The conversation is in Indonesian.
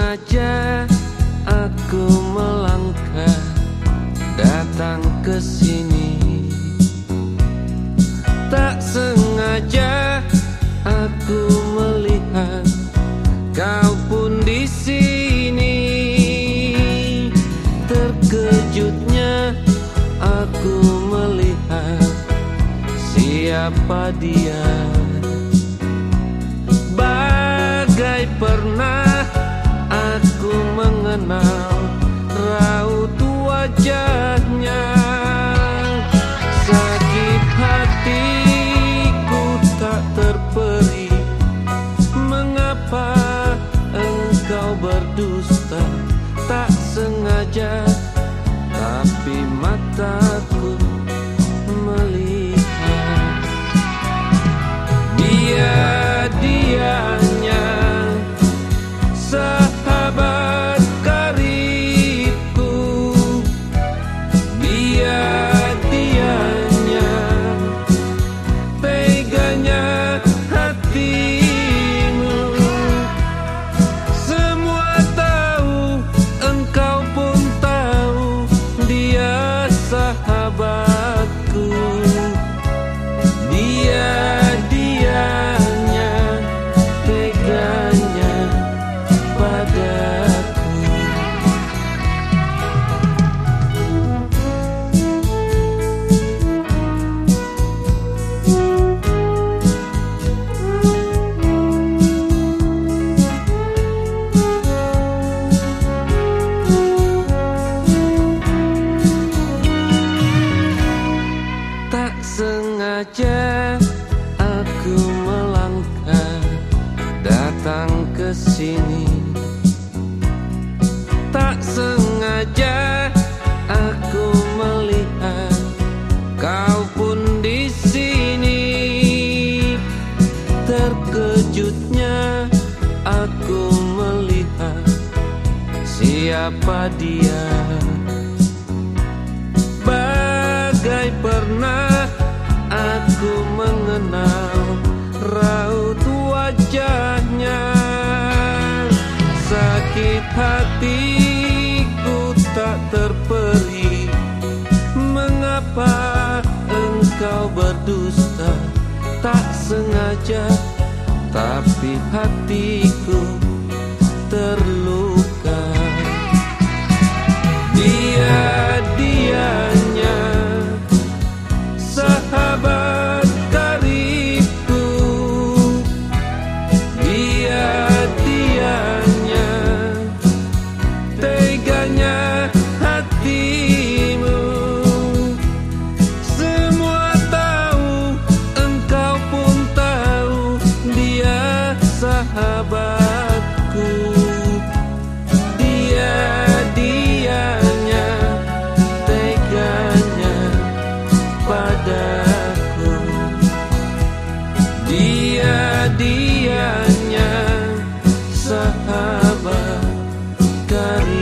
sengaja aku melangkah datang ke sini. Tak sengaja aku melihat kau pun di sini. Terkejutnya aku melihat siapa dia. Bagai pernah mengenal raut wajahnya. Sakit hatiku tak terperi. Mengapa engkau berdusta? Tak sengaja tapi mataku sengaja aku melangkah datang ke sini. Tak sengaja aku melihat kau pun di sini. Terkejutnya aku melihat siapa dia hatiku tak terperi. Mengapa engkau berdusta? Tak sengaja Tapi hatiku sunny